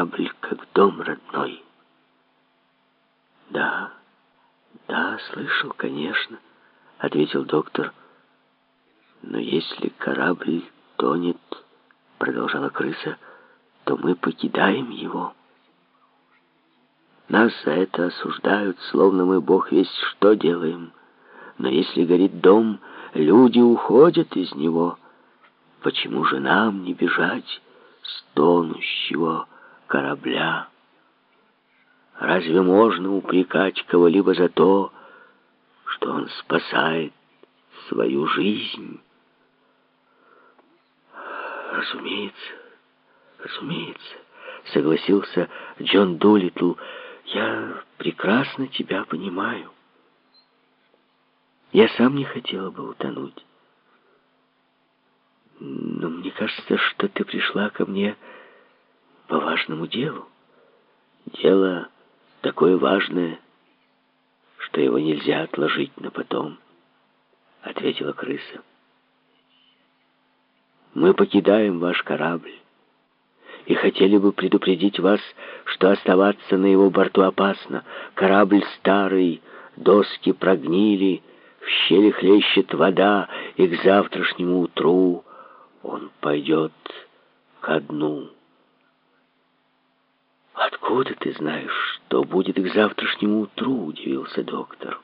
корабль как дом родной. Да, да, слышал, конечно, ответил доктор. Но если корабль тонет, продолжала крыса, то мы покидаем его. Нас за это осуждают, словно мы бог весь что делаем. Но если горит дом, люди уходят из него. Почему же нам не бежать с тонущего корабля? Разве можно упрекать кого-либо за то, что он спасает свою жизнь? Разумеется, разумеется, согласился Джон Дулитл. Я прекрасно тебя понимаю. Я сам не хотела бы утонуть. Но мне кажется, что ты пришла ко мне по важному делу. Дело такое важное, что его нельзя отложить на потом, ответила крыса. Мы покидаем ваш корабль и хотели бы предупредить вас, что оставаться на его борту опасно. Корабль старый, доски прогнили, в щели хлещет вода, и к завтрашнему утру он пойдет ко дну. «Откуда ты знаешь, что будет к завтрашнему утру?» — удивился доктор.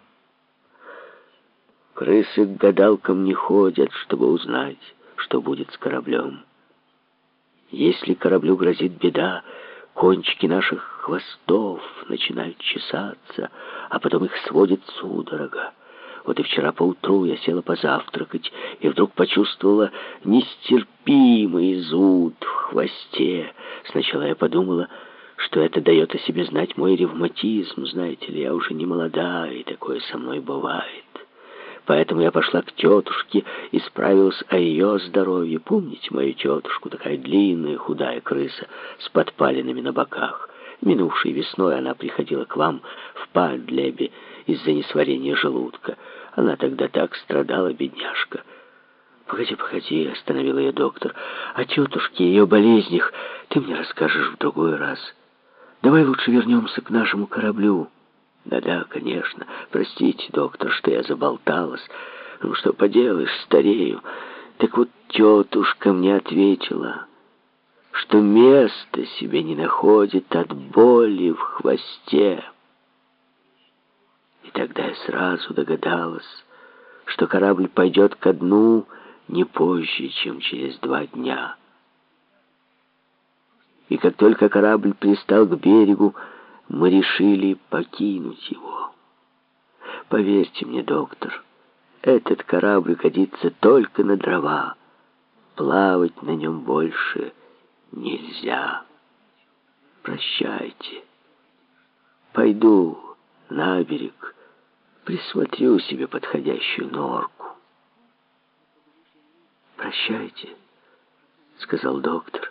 «Крысы к гадалкам не ходят, чтобы узнать, что будет с кораблем. Если кораблю грозит беда, кончики наших хвостов начинают чесаться, а потом их сводит судорога. Вот и вчера поутру я села позавтракать и вдруг почувствовала нестерпимый зуд в хвосте. Сначала я подумала, что это дает о себе знать мой ревматизм. Знаете ли, я уже не молода, и такое со мной бывает. Поэтому я пошла к тетушке и справилась о ее здоровье. Помните мою тетушку, такая длинная, худая крыса с подпалинами на боках? Минувшей весной она приходила к вам в Падлебе из-за несварения желудка. Она тогда так страдала, бедняжка. «Погоди, погоди», — остановил ее доктор. «О тетушке и ее болезнях ты мне расскажешь в другой раз. Давай лучше вернемся к нашему кораблю». «Да-да, конечно. Простите, доктор, что я заболталась. Ну, что поделаешь, старею. Так вот тетушка мне ответила, что место себе не находит от боли в хвосте». И тогда я сразу догадалась, что корабль пойдет ко дну не позже, чем через два дня. И как только корабль пристал к берегу, мы решили покинуть его. Поверьте мне, доктор, этот корабль годится только на дрова. Плавать на нем больше нельзя. Прощайте. Пойду на берег, присмотрю себе подходящую норку. «Прощайте», — сказал доктор.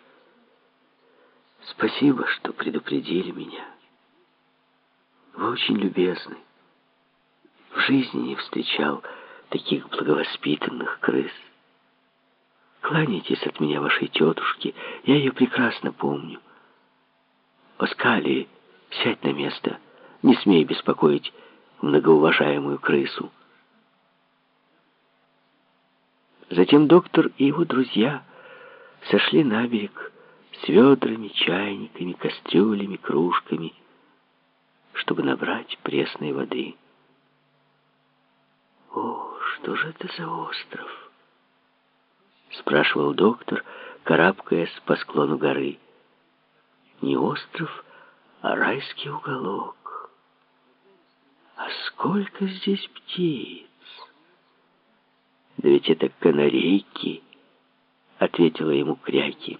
«Спасибо, что предупредили меня». Вы очень любезны. В жизни не встречал таких благовоспитанных крыс. Кланяйтесь от меня вашей тетушке, я ее прекрасно помню. Оскали, сядь на место, не смей беспокоить многоуважаемую крысу. Затем доктор и его друзья сошли на берег с ведрами, чайниками, кастрюлями, кружками, чтобы набрать пресной воды. «О, что же это за остров?» — спрашивал доктор, карабкаясь по склону горы. «Не остров, а райский уголок. А сколько здесь птиц!» «Да ведь это канарейки!» — ответила ему Кряки.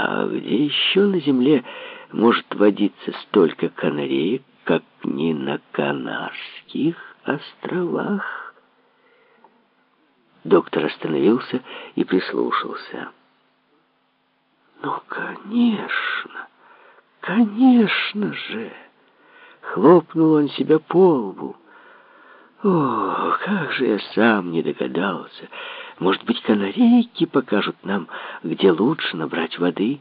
«А где еще на земле может водиться столько канареек, как не на Канарских островах. Доктор остановился и прислушался. «Ну, конечно, конечно же!» Хлопнул он себя по лбу. «О, как же я сам не догадался! Может быть, канарейки покажут нам, где лучше набрать воды?»